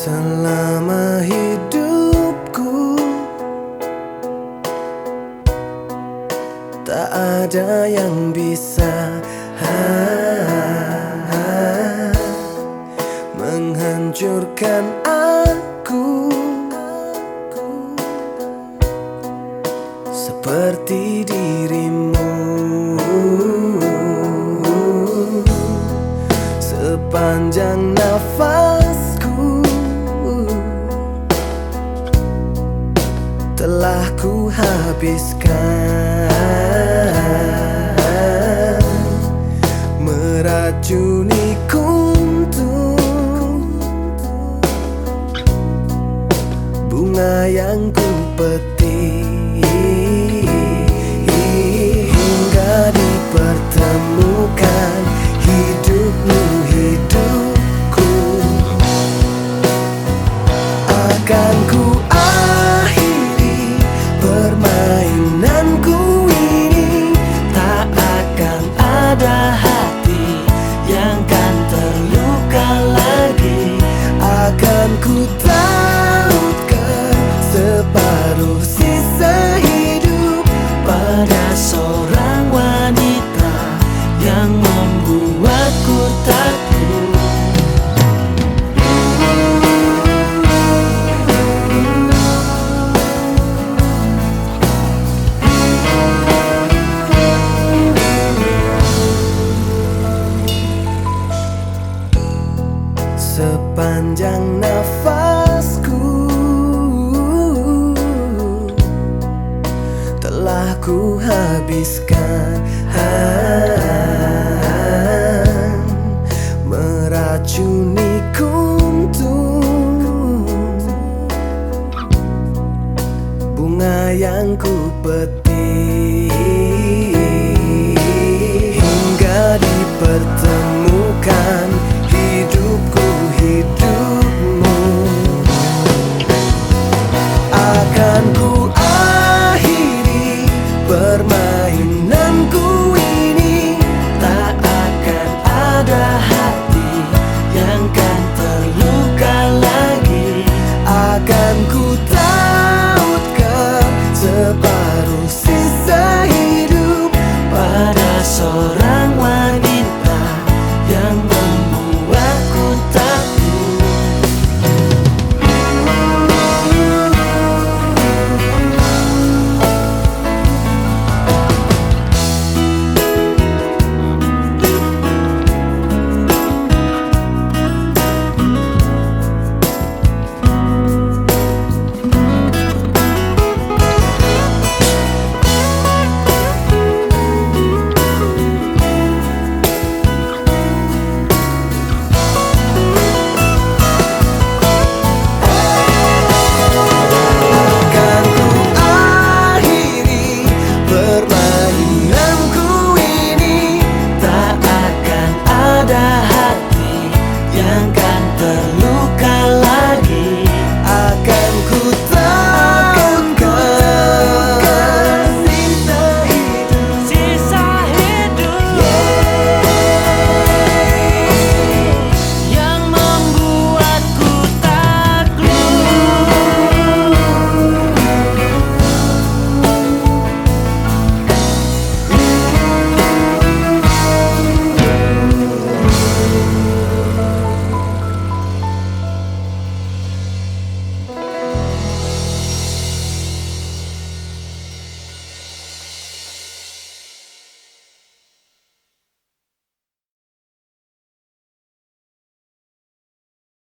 Selama hidupku. Tak ada yang bisa ha, ha, Menghancurkan aku. Seperti dirimu. Sepanjang nafasku Telah ku habiskan Meracuni kuntum. Bunga yang ku petik sepanjang nafasku. Telah ku habiskan meracuni kuntum bunga yang ku petik.